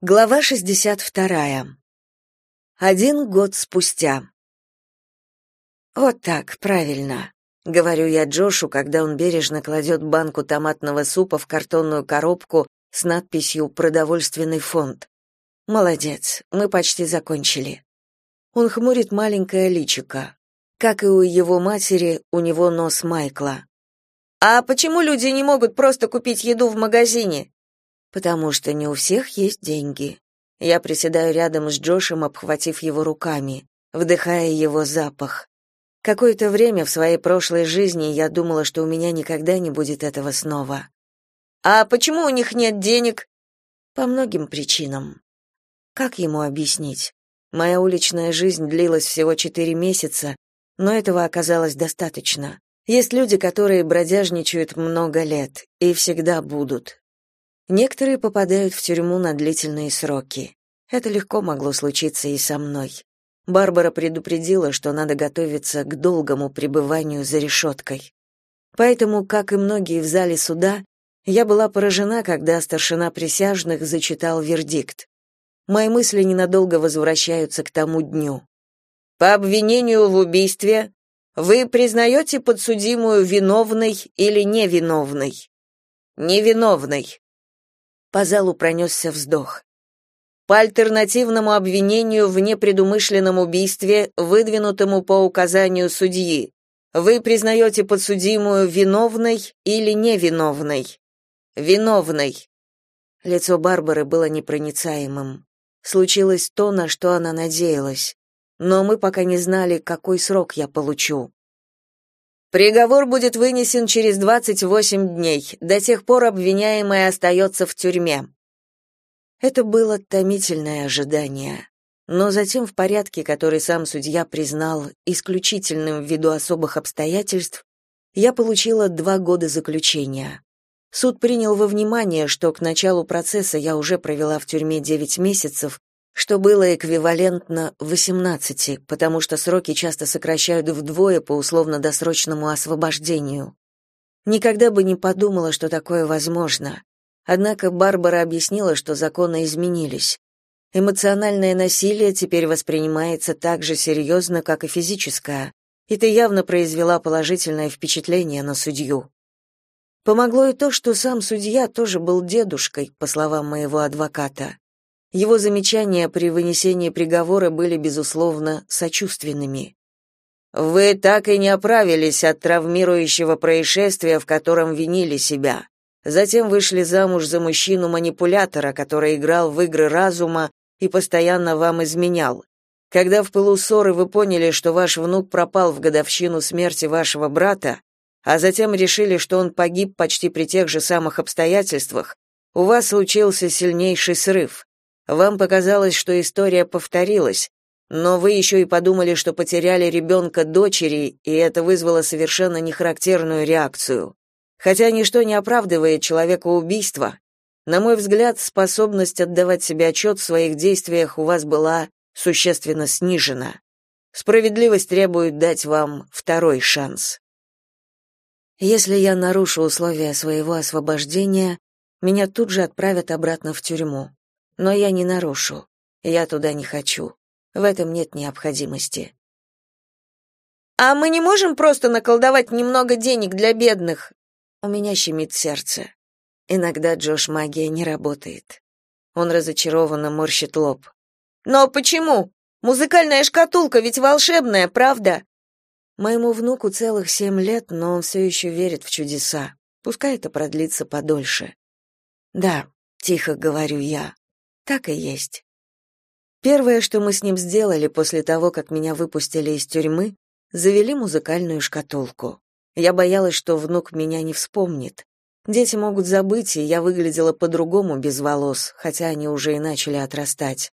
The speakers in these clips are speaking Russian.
Глава 62. Один год спустя. Вот так, правильно, говорю я Джошу, когда он бережно кладет банку томатного супа в картонную коробку с надписью Продовольственный фонд. Молодец, мы почти закончили. Он хмурит маленькое личико. Как и у его матери, у него нос Майкла. А почему люди не могут просто купить еду в магазине? Потому что не у всех есть деньги. Я приседаю рядом с Джошем, обхватив его руками, вдыхая его запах. Какое-то время в своей прошлой жизни я думала, что у меня никогда не будет этого снова. А почему у них нет денег? По многим причинам. Как ему объяснить? Моя уличная жизнь длилась всего четыре месяца, но этого оказалось достаточно. Есть люди, которые бродяжничают много лет и всегда будут. Некоторые попадают в тюрьму на длительные сроки. Это легко могло случиться и со мной. Барбара предупредила, что надо готовиться к долгому пребыванию за решеткой. Поэтому, как и многие в зале суда, я была поражена, когда старшина присяжных зачитал вердикт. Мои мысли ненадолго возвращаются к тому дню. По обвинению в убийстве вы признаете подсудимую виновной или невиновной? Невиновной, по залу пронесся вздох. По альтернативному обвинению в непредумышленном убийстве, выдвинутому по указанию судьи, вы признаете подсудимую виновной или невиновной? Виновной. Лицо Барбары было непроницаемым. Случилось то, на что она надеялась. Но мы пока не знали, какой срок я получу. Приговор будет вынесен через 28 дней. До тех пор обвиняемый остается в тюрьме. Это было томительное ожидание. Но затем в порядке, который сам судья признал исключительным ввиду особых обстоятельств, я получила два года заключения. Суд принял во внимание, что к началу процесса я уже провела в тюрьме 9 месяцев, что было эквивалентно 18, потому что сроки часто сокращают вдвое по условно-досрочному освобождению. Никогда бы не подумала, что такое возможно. Однако Барбара объяснила, что законы изменились. Эмоциональное насилие теперь воспринимается так же серьезно, как и физическое, и ты явно произвела положительное впечатление на судью. Помогло и то, что сам судья тоже был дедушкой, по словам моего адвоката. Его замечания при вынесении приговора были, безусловно, сочувственными. «Вы так и не оправились от травмирующего происшествия, в котором винили себя. Затем вышли замуж за мужчину-манипулятора, который играл в игры разума и постоянно вам изменял. Когда в пылу ссоры вы поняли, что ваш внук пропал в годовщину смерти вашего брата, а затем решили, что он погиб почти при тех же самых обстоятельствах, у вас случился сильнейший срыв. Вам показалось, что история повторилась, но вы еще и подумали, что потеряли ребенка дочери, и это вызвало совершенно нехарактерную реакцию. Хотя ничто не оправдывает человека убийства, на мой взгляд, способность отдавать себе отчет в своих действиях у вас была существенно снижена. Справедливость требует дать вам второй шанс. Если я нарушу условия своего освобождения, меня тут же отправят обратно в тюрьму. Но я не нарушу. Я туда не хочу. В этом нет необходимости. А мы не можем просто наколдовать немного денег для бедных. У меня щемит сердце. Иногда Джош магия не работает. Он разочарованно морщит лоб. Но почему? Музыкальная шкатулка ведь волшебная, правда? Моему внуку целых семь лет, но он все еще верит в чудеса. Пускай это продлится подольше. Да, тихо говорю я. Так и есть. Первое, что мы с ним сделали после того, как меня выпустили из тюрьмы, завели музыкальную шкатулку. Я боялась, что внук меня не вспомнит. Дети могут забыть, и я выглядела по-другому без волос, хотя они уже и начали отрастать.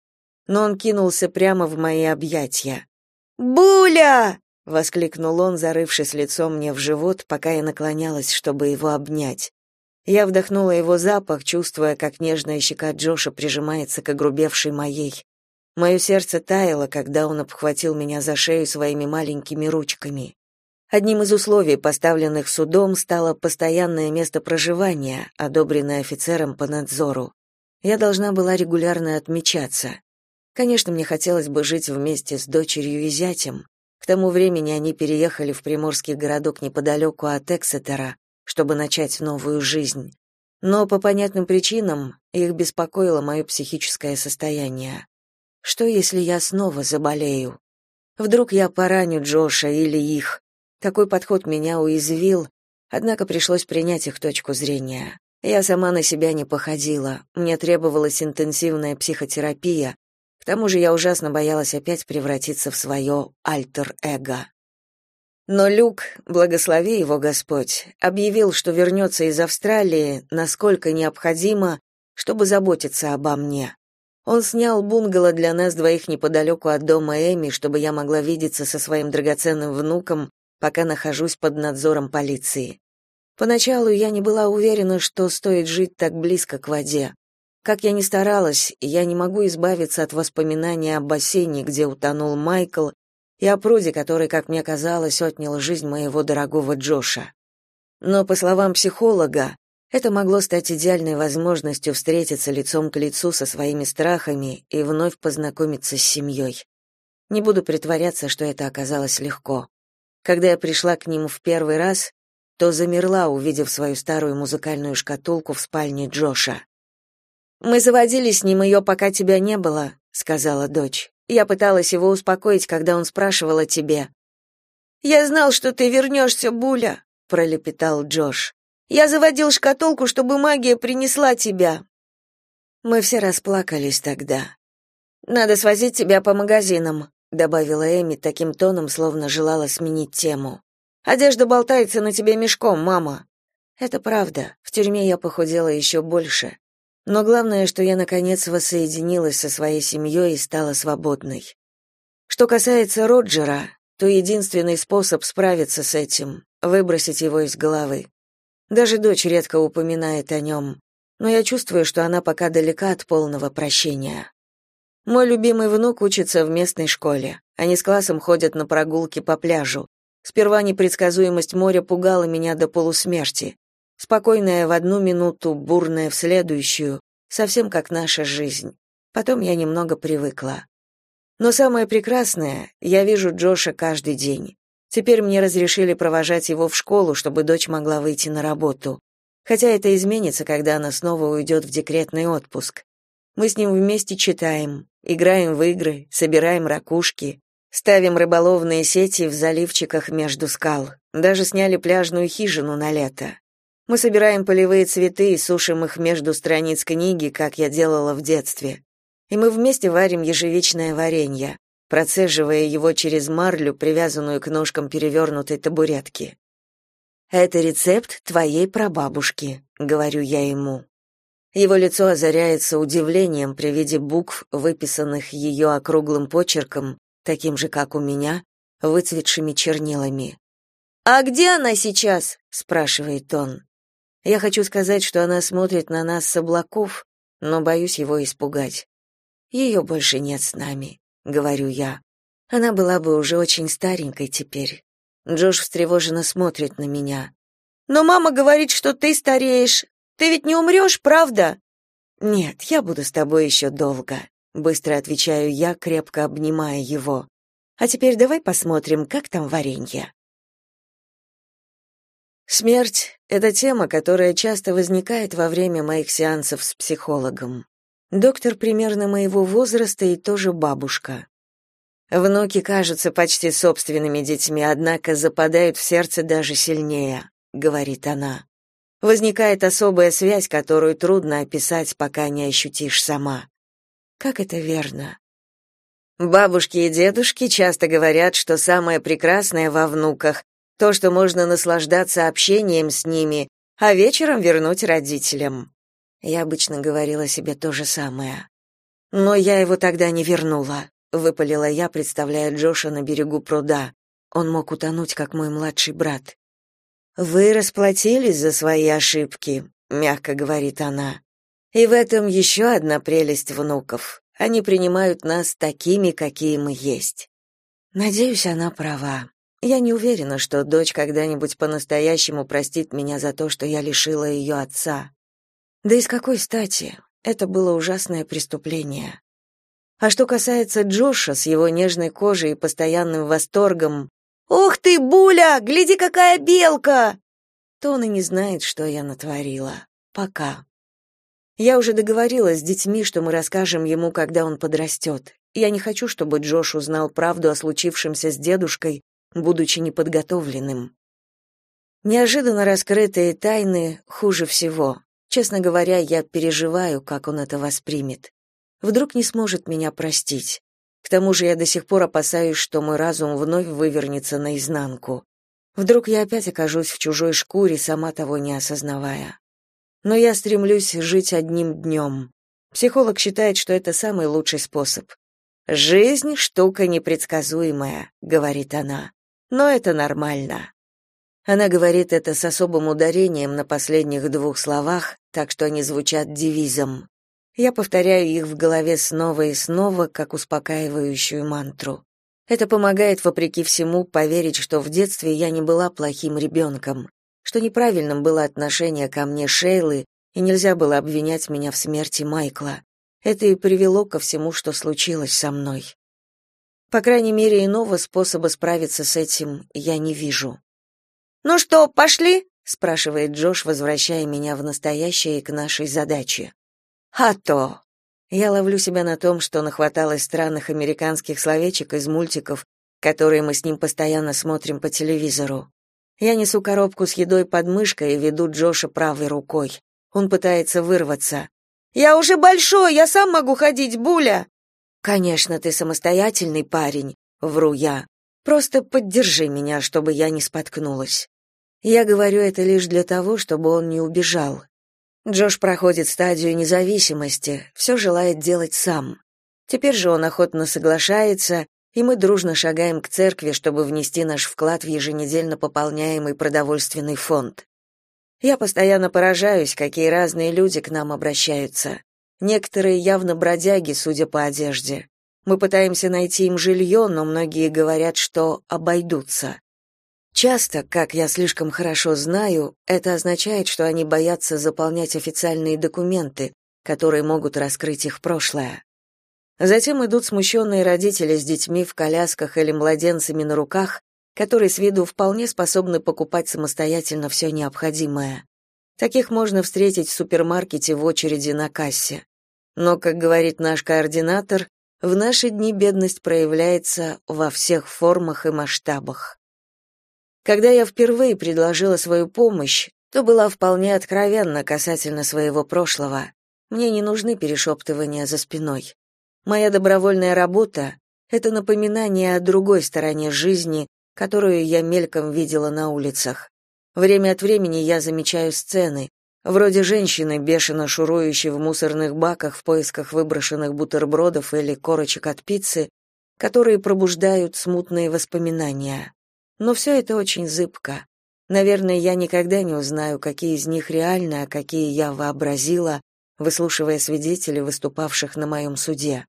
Но он кинулся прямо в мои объятия. «Буля!» — воскликнул он, зарывшись лицом мне в живот, пока я наклонялась, чтобы его обнять. Я вдохнула его запах, чувствуя, как нежная щека Джоша прижимается к огрубевшей моей. Мое сердце таяло, когда он обхватил меня за шею своими маленькими ручками. Одним из условий, поставленных судом, стало постоянное место проживания, одобренное офицером по надзору. Я должна была регулярно отмечаться. Конечно, мне хотелось бы жить вместе с дочерью и зятем. К тому времени они переехали в приморский городок неподалеку от Эксетера, чтобы начать новую жизнь. Но по понятным причинам их беспокоило мое психическое состояние. Что, если я снова заболею? Вдруг я пораню Джоша или их? Такой подход меня уязвил, однако пришлось принять их точку зрения. Я сама на себя не походила, мне требовалась интенсивная психотерапия, к тому же я ужасно боялась опять превратиться в свое альтер-эго. Но Люк, благослови его Господь, объявил, что вернется из Австралии, насколько необходимо, чтобы заботиться обо мне. Он снял бунгало для нас двоих неподалеку от дома Эми, чтобы я могла видеться со своим драгоценным внуком, пока нахожусь под надзором полиции. Поначалу я не была уверена, что стоит жить так близко к воде. Как я ни старалась, я не могу избавиться от воспоминаний о бассейне, где утонул Майкл, и о пруде, который, как мне казалось, отнял жизнь моего дорогого Джоша. Но, по словам психолога, это могло стать идеальной возможностью встретиться лицом к лицу со своими страхами и вновь познакомиться с семьей. Не буду притворяться, что это оказалось легко. Когда я пришла к нему в первый раз, то замерла, увидев свою старую музыкальную шкатулку в спальне Джоша. «Мы заводили с ним ее, пока тебя не было», — сказала дочь. «Я пыталась его успокоить, когда он спрашивал о тебе». «Я знал, что ты вернешься, Буля», — пролепетал Джош. Я заводил шкатулку, чтобы магия принесла тебя. Мы все расплакались тогда. Надо свозить тебя по магазинам, добавила Эми таким тоном, словно желала сменить тему. Одежда болтается на тебе мешком, мама. Это правда. В тюрьме я похудела еще больше. Но главное, что я наконец воссоединилась со своей семьей и стала свободной. Что касается Роджера, то единственный способ справиться с этим выбросить его из головы. Даже дочь редко упоминает о нем, но я чувствую, что она пока далека от полного прощения. Мой любимый внук учится в местной школе. Они с классом ходят на прогулки по пляжу. Сперва непредсказуемость моря пугала меня до полусмерти. Спокойная в одну минуту, бурная в следующую, совсем как наша жизнь. Потом я немного привыкла. Но самое прекрасное, я вижу Джоша каждый день. Теперь мне разрешили провожать его в школу, чтобы дочь могла выйти на работу. Хотя это изменится, когда она снова уйдет в декретный отпуск. Мы с ним вместе читаем, играем в игры, собираем ракушки, ставим рыболовные сети в заливчиках между скал. Даже сняли пляжную хижину на лето. Мы собираем полевые цветы и сушим их между страниц книги, как я делала в детстве. И мы вместе варим ежевичное варенье процеживая его через марлю, привязанную к ножкам перевернутой табуретки. «Это рецепт твоей прабабушки», — говорю я ему. Его лицо озаряется удивлением при виде букв, выписанных ее округлым почерком, таким же, как у меня, выцветшими чернилами. «А где она сейчас?» — спрашивает он. Я хочу сказать, что она смотрит на нас с облаков, но боюсь его испугать. Ее больше нет с нами говорю я. Она была бы уже очень старенькой теперь. Джош встревоженно смотрит на меня. Но мама говорит, что ты стареешь. Ты ведь не умрешь, правда? Нет, я буду с тобой еще долго, быстро отвечаю я, крепко обнимая его. А теперь давай посмотрим, как там варенье. Смерть это тема, которая часто возникает во время моих сеансов с психологом. Доктор примерно моего возраста и тоже бабушка. Внуки кажутся почти собственными детьми, однако западают в сердце даже сильнее, говорит она. Возникает особая связь, которую трудно описать, пока не ощутишь сама. Как это верно? Бабушки и дедушки часто говорят, что самое прекрасное во внуках то, что можно наслаждаться общением с ними, а вечером вернуть родителям. Я обычно говорила себе то же самое. Но я его тогда не вернула, выпалила я, представляя Джоша на берегу пруда. Он мог утонуть, как мой младший брат. Вы расплатились за свои ошибки, мягко говорит она. И в этом еще одна прелесть внуков. Они принимают нас такими, какие мы есть. Надеюсь, она права. Я не уверена, что дочь когда-нибудь по-настоящему простит меня за то, что я лишила ее отца. Да и с какой стати? это было ужасное преступление. А что касается Джоша с его нежной кожей и постоянным восторгом «Ух ты, Буля, гляди, какая белка!» то он и не знает, что я натворила. Пока. Я уже договорилась с детьми, что мы расскажем ему, когда он подрастет. Я не хочу, чтобы Джош узнал правду о случившемся с дедушкой, будучи неподготовленным. Неожиданно раскрытые тайны хуже всего. Честно говоря, я переживаю, как он это воспримет. Вдруг не сможет меня простить. К тому же я до сих пор опасаюсь, что мой разум вновь вывернется наизнанку. Вдруг я опять окажусь в чужой шкуре, сама того не осознавая. Но я стремлюсь жить одним днем. Психолог считает, что это самый лучший способ. «Жизнь — штука непредсказуемая», — говорит она. «Но это нормально». Она говорит это с особым ударением на последних двух словах, так что они звучат девизом. Я повторяю их в голове снова и снова, как успокаивающую мантру. Это помогает, вопреки всему, поверить, что в детстве я не была плохим ребенком, что неправильным было отношение ко мне Шейлы, и нельзя было обвинять меня в смерти Майкла. Это и привело ко всему, что случилось со мной. По крайней мере, иного способа справиться с этим я не вижу. «Ну что, пошли?» — спрашивает Джош, возвращая меня в настоящее и к нашей задаче. «А то!» Я ловлю себя на том, что нахваталась странных американских словечек из мультиков, которые мы с ним постоянно смотрим по телевизору. Я несу коробку с едой под мышкой и веду Джоша правой рукой. Он пытается вырваться. «Я уже большой, я сам могу ходить, Буля!» «Конечно, ты самостоятельный парень», — вру я. «Просто поддержи меня, чтобы я не споткнулась». Я говорю это лишь для того, чтобы он не убежал. Джош проходит стадию независимости, все желает делать сам. Теперь же он охотно соглашается, и мы дружно шагаем к церкви, чтобы внести наш вклад в еженедельно пополняемый продовольственный фонд. Я постоянно поражаюсь, какие разные люди к нам обращаются. Некоторые явно бродяги, судя по одежде. Мы пытаемся найти им жилье, но многие говорят, что обойдутся. Часто, как я слишком хорошо знаю, это означает, что они боятся заполнять официальные документы, которые могут раскрыть их прошлое. Затем идут смущенные родители с детьми в колясках или младенцами на руках, которые с виду вполне способны покупать самостоятельно все необходимое. Таких можно встретить в супермаркете в очереди на кассе. Но, как говорит наш координатор, в наши дни бедность проявляется во всех формах и масштабах. Когда я впервые предложила свою помощь, то была вполне откровенна касательно своего прошлого. Мне не нужны перешептывания за спиной. Моя добровольная работа — это напоминание о другой стороне жизни, которую я мельком видела на улицах. Время от времени я замечаю сцены, вроде женщины, бешено шурующей в мусорных баках в поисках выброшенных бутербродов или корочек от пиццы, которые пробуждают смутные воспоминания. Но все это очень зыбко. Наверное, я никогда не узнаю, какие из них реальны, а какие я вообразила, выслушивая свидетелей, выступавших на моем суде.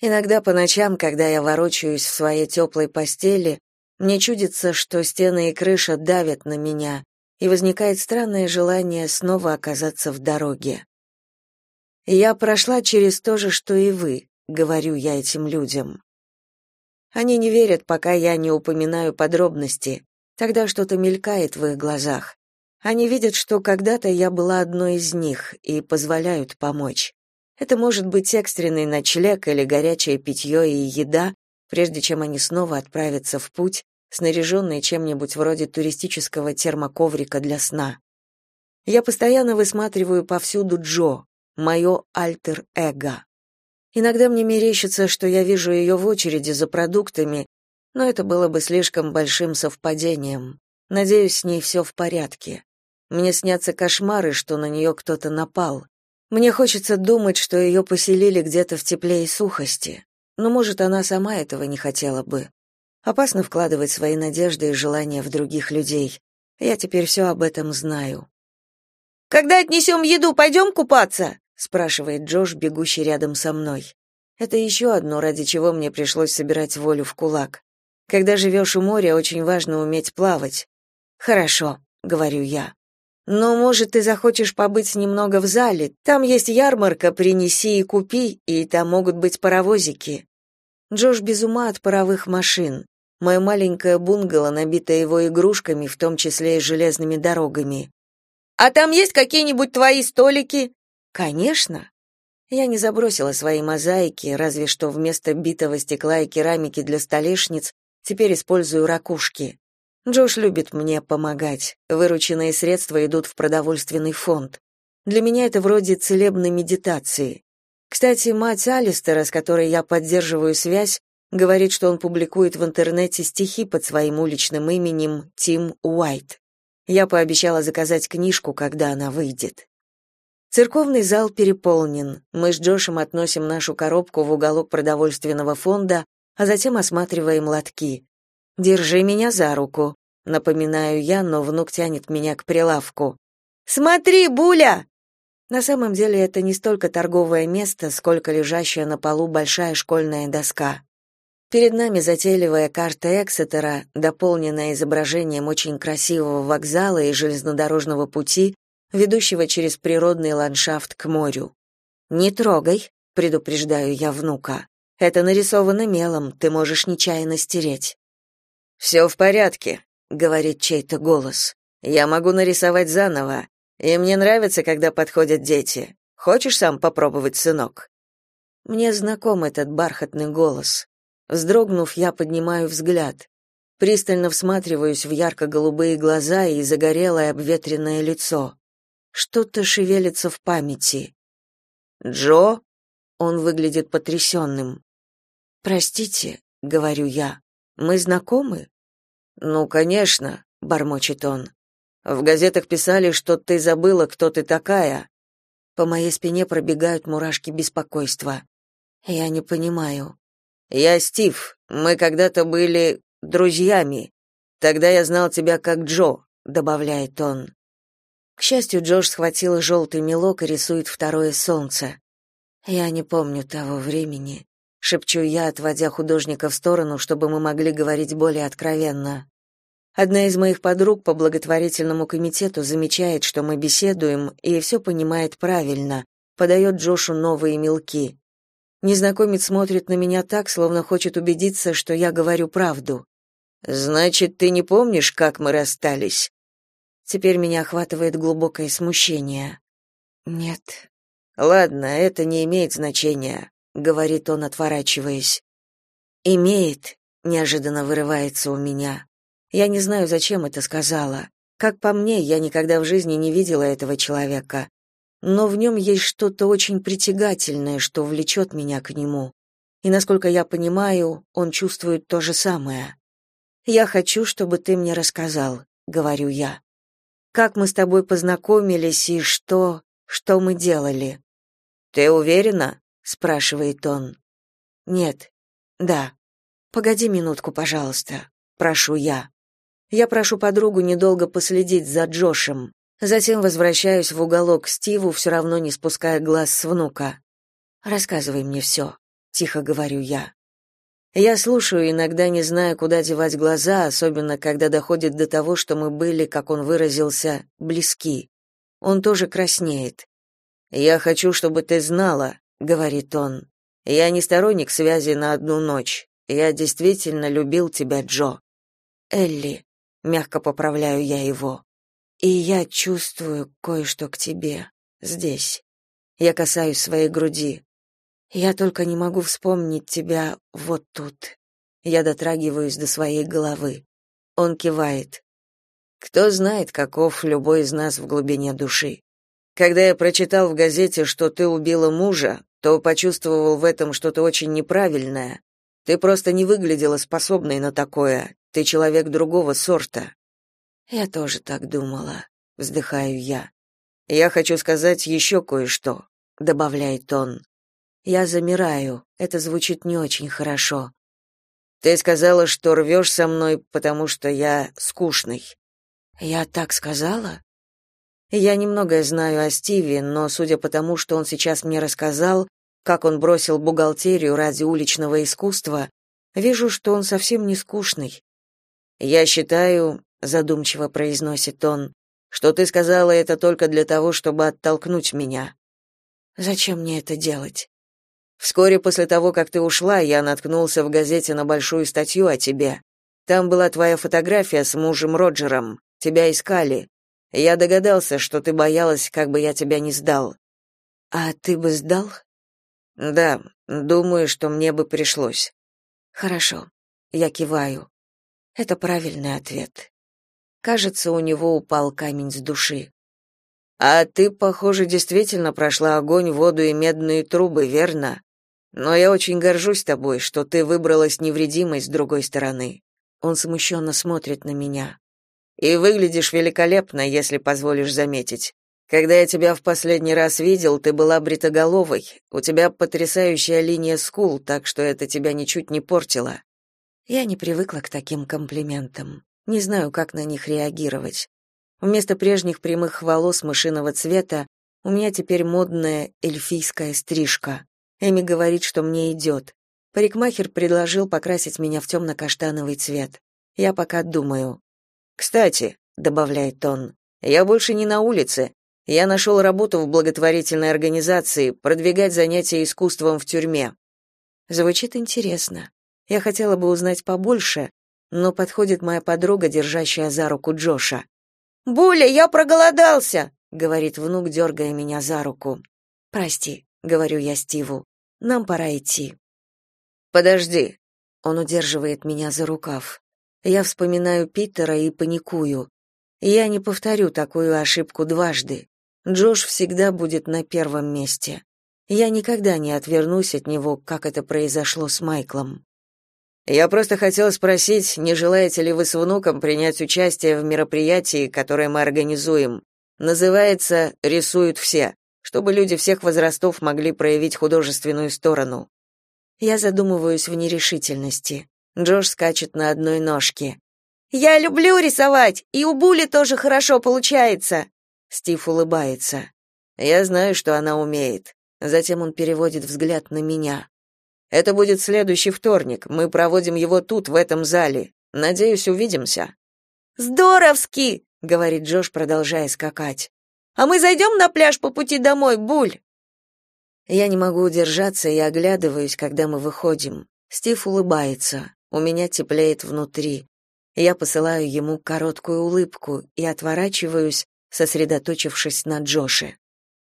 Иногда по ночам, когда я ворочаюсь в своей теплой постели, мне чудится, что стены и крыша давят на меня, и возникает странное желание снова оказаться в дороге. Я прошла через то же, что и вы, говорю я этим людям. Они не верят, пока я не упоминаю подробности. Тогда что-то мелькает в их глазах. Они видят, что когда-то я была одной из них и позволяют помочь. Это может быть экстренный ночлег или горячее питье и еда, прежде чем они снова отправятся в путь, снаряженные чем-нибудь вроде туристического термоковрика для сна. Я постоянно высматриваю повсюду Джо, мое альтер-эго. Иногда мне мерещится, что я вижу ее в очереди за продуктами, но это было бы слишком большим совпадением. Надеюсь, с ней все в порядке. Мне снятся кошмары, что на нее кто-то напал. Мне хочется думать, что ее поселили где-то в тепле и сухости. Но, может, она сама этого не хотела бы. Опасно вкладывать свои надежды и желания в других людей. Я теперь все об этом знаю. «Когда отнесем еду, пойдем купаться?» спрашивает Джош, бегущий рядом со мной. Это еще одно, ради чего мне пришлось собирать волю в кулак. Когда живешь у моря, очень важно уметь плавать. Хорошо, говорю я. Но, может, ты захочешь побыть немного в зале. Там есть ярмарка, принеси и купи, и там могут быть паровозики. Джош без ума от паровых машин. Мое маленькое бунгало, набитое его игрушками, в том числе и железными дорогами. А там есть какие-нибудь твои столики? Конечно. Я не забросила свои мозаики, разве что вместо битого стекла и керамики для столешниц теперь использую ракушки. Джош любит мне помогать. Вырученные средства идут в продовольственный фонд. Для меня это вроде целебной медитации. Кстати, мать Алистера, с которой я поддерживаю связь, говорит, что он публикует в интернете стихи под своим уличным именем Тим Уайт. Я пообещала заказать книжку, когда она выйдет. Церковный зал переполнен. Мы с Джошем относим нашу коробку в уголок продовольственного фонда, а затем осматриваем лотки. Держи меня за руку, напоминаю я, но внук тянет меня к прилавку. Смотри, Буля, на самом деле это не столько торговое место, сколько лежащая на полу большая школьная доска. Перед нами затейливая карта Эксетера, дополненная изображением очень красивого вокзала и железнодорожного пути, ведущего через природный ландшафт к морю. «Не трогай», — предупреждаю я внука. «Это нарисовано мелом, ты можешь нечаянно стереть». «Все в порядке», — говорит чей-то голос. «Я могу нарисовать заново. И мне нравится, когда подходят дети. Хочешь сам попробовать, сынок? Мне знаком этот бархатный голос. Вздрогнув, я поднимаю взгляд. Пристально всматриваюсь в ярко-голубые глаза и загорелое обветренное лицо. Что-то шевелится в памяти. Джо? Он выглядит потрясенным. Простите, говорю я. Мы знакомы? Ну, конечно, бормочет он. В газетах писали, что ты забыла, кто ты такая. По моей спине пробегают мурашки беспокойства. Я не понимаю. Я Стив. Мы когда-то были друзьями. Тогда я знал тебя как Джо, добавляет он. К счастью, Джош схватил желтый мелок и рисует второе солнце. Я не помню того времени, шепчу я, отводя художника в сторону, чтобы мы могли говорить более откровенно. Одна из моих подруг по благотворительному комитету замечает, что мы беседуем, и все понимает правильно, подает Джошу новые мелки. Незнакомец смотрит на меня так, словно хочет убедиться, что я говорю правду. Значит, ты не помнишь, как мы расстались? Теперь меня охватывает глубокое смущение. Нет. Ладно, это не имеет значения, говорит он, отворачиваясь. Имеет, неожиданно вырывается у меня. Я не знаю, зачем это сказала. Как по мне, я никогда в жизни не видела этого человека. Но в нем есть что-то очень притягательное, что влечет меня к нему. И насколько я понимаю, он чувствует то же самое. Я хочу, чтобы ты мне рассказал, говорю я. Как мы с тобой познакомились и что, что мы делали? Ты уверена? спрашивает он. Нет. Да. Погоди минутку, пожалуйста, прошу я. Я прошу подругу недолго последить за Джошем. Затем возвращаюсь в уголок Стиву, все равно не спуская глаз с внука. «Рассказывай мне все», — тихо говорю я. Я слушаю, иногда не зная, куда девать глаза, особенно когда доходит до того, что мы были, как он выразился, близки. Он тоже краснеет. «Я хочу, чтобы ты знала», — говорит он. «Я не сторонник связи на одну ночь. Я действительно любил тебя, Джо». «Элли», мягко поправляю я его. И я чувствую кое-что к тебе здесь. Я касаюсь своей груди. Я только не могу вспомнить тебя вот тут. Я дотрагиваюсь до своей головы. Он кивает. Кто знает, каков любой из нас в глубине души. Когда я прочитал в газете, что ты убила мужа, то почувствовал в этом что-то очень неправильное. Ты просто не выглядела способной на такое, ты человек другого сорта. Я тоже так думала, вздыхаю я. Я хочу сказать еще кое-что, добавляет он. Я замираю. Это звучит не очень хорошо. Ты сказала, что рвешь со мной, потому что я скучный. Я так сказала? Я немногое знаю о Стиве, но судя по тому, что он сейчас мне рассказал, как он бросил бухгалтерию ради уличного искусства, вижу, что он совсем не скучный. Я считаю, задумчиво произносит он, что ты сказала это только для того, чтобы оттолкнуть меня. Зачем мне это делать? Вскоре после того, как ты ушла, я наткнулся в газете на большую статью о тебе. Там была твоя фотография с мужем Роджером. Тебя искали. Я догадался, что ты боялась, как бы я тебя не сдал. А ты бы сдал? Да, думаю, что мне бы пришлось. Хорошо. Я киваю. Это правильный ответ. Кажется, у него упал камень с души. А ты, похоже, действительно прошла огонь, воду и медные трубы, верно? Но я очень горжусь тобой, что ты выбралась невредимой с другой стороны. Он смущенно смотрит на меня. И выглядишь великолепно, если позволишь заметить. Когда я тебя в последний раз видел, ты была бритоголовой. У тебя потрясающая линия скул, так что это тебя ничуть не портило. Я не привыкла к таким комплиментам. Не знаю, как на них реагировать. Вместо прежних прямых волос мышиного цвета у меня теперь модная эльфийская стрижка. Эми говорит, что мне идет. Парикмахер предложил покрасить меня в темно-каштановый цвет. Я пока думаю. «Кстати», — добавляет он, — «я больше не на улице. Я нашел работу в благотворительной организации, продвигать занятия искусством в тюрьме». Звучит интересно. Я хотела бы узнать побольше, но подходит моя подруга, держащая за руку Джоша. «Буля, я проголодался!» — говорит внук, дергая меня за руку. «Прости», — говорю я Стиву, — «нам пора идти». «Подожди». Он удерживает меня за рукав. Я вспоминаю Питера и паникую. Я не повторю такую ошибку дважды. Джош всегда будет на первом месте. Я никогда не отвернусь от него, как это произошло с Майклом. Я просто хотел спросить, не желаете ли вы с внуком принять участие в мероприятии, которое мы организуем. Называется «Рисуют все», чтобы люди всех возрастов могли проявить художественную сторону. Я задумываюсь в нерешительности. Джош скачет на одной ножке. «Я люблю рисовать, и у Були тоже хорошо получается!» Стив улыбается. «Я знаю, что она умеет». Затем он переводит взгляд на меня. Это будет следующий вторник. Мы проводим его тут, в этом зале. Надеюсь, увидимся. Здоровски, говорит Джош, продолжая скакать. А мы зайдем на пляж по пути домой, Буль. Я не могу удержаться и оглядываюсь, когда мы выходим. Стив улыбается. У меня теплеет внутри. Я посылаю ему короткую улыбку и отворачиваюсь, сосредоточившись на Джоше.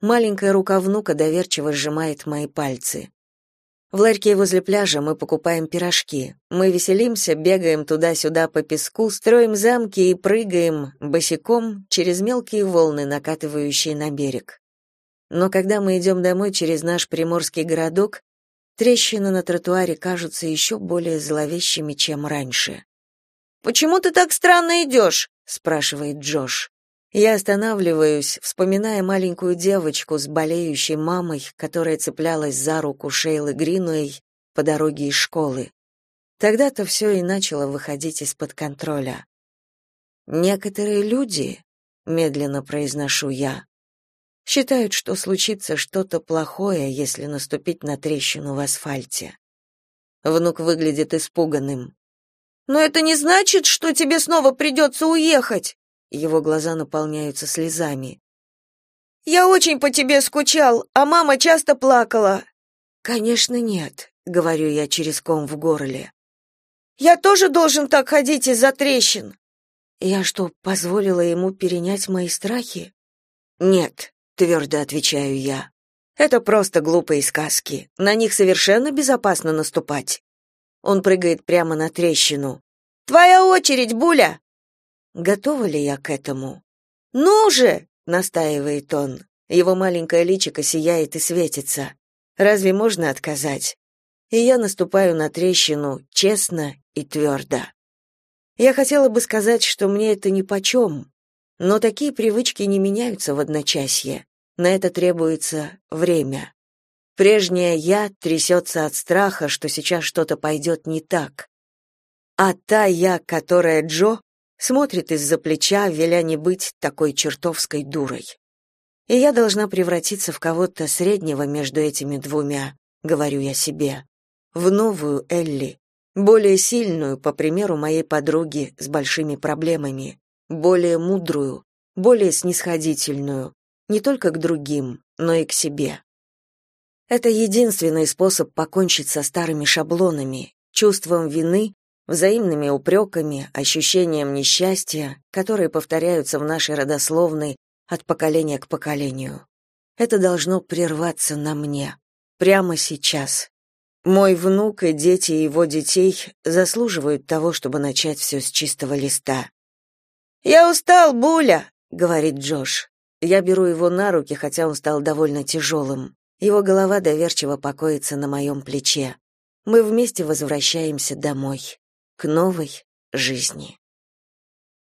Маленькая рука внука доверчиво сжимает мои пальцы. В ларьке возле пляжа мы покупаем пирожки. Мы веселимся, бегаем туда-сюда по песку, строим замки и прыгаем босиком через мелкие волны, накатывающие на берег. Но когда мы идем домой через наш приморский городок, трещины на тротуаре кажутся еще более зловещими, чем раньше. «Почему ты так странно идешь?» — спрашивает Джош. Я останавливаюсь, вспоминая маленькую девочку с болеющей мамой, которая цеплялась за руку Шейлы Гринуэй по дороге из школы. Тогда-то все и начало выходить из-под контроля. Некоторые люди, медленно произношу я, считают, что случится что-то плохое, если наступить на трещину в асфальте. Внук выглядит испуганным. Но это не значит, что тебе снова придется уехать. Его глаза наполняются слезами. Я очень по тебе скучал, а мама часто плакала. Конечно, нет, говорю я через ком в горле. Я тоже должен так ходить из-за трещин. Я что, позволила ему перенять мои страхи? Нет, твердо отвечаю я. Это просто глупые сказки. На них совершенно безопасно наступать. Он прыгает прямо на трещину. Твоя очередь, Буля. Готова ли я к этому? Ну же, настаивает он. Его маленькое личико сияет и светится. Разве можно отказать? И я наступаю на трещину честно и твердо. Я хотела бы сказать, что мне это нипочем, но такие привычки не меняются в одночасье. На это требуется время. Прежняя я трясется от страха, что сейчас что-то пойдет не так. А та я, которая Джо, смотрит из-за плеча, веля не быть такой чертовской дурой. И я должна превратиться в кого-то среднего между этими двумя, говорю я себе, в новую Элли, более сильную, по примеру моей подруги с большими проблемами, более мудрую, более снисходительную, не только к другим, но и к себе. Это единственный способ покончить со старыми шаблонами, чувством вины, взаимными упреками, ощущением несчастья, которые повторяются в нашей родословной от поколения к поколению. Это должно прерваться на мне, прямо сейчас. Мой внук и дети его детей заслуживают того, чтобы начать все с чистого листа. «Я устал, Буля», — говорит Джош. Я беру его на руки, хотя он стал довольно тяжелым. Его голова доверчиво покоится на моем плече. Мы вместе возвращаемся домой, к новой жизни.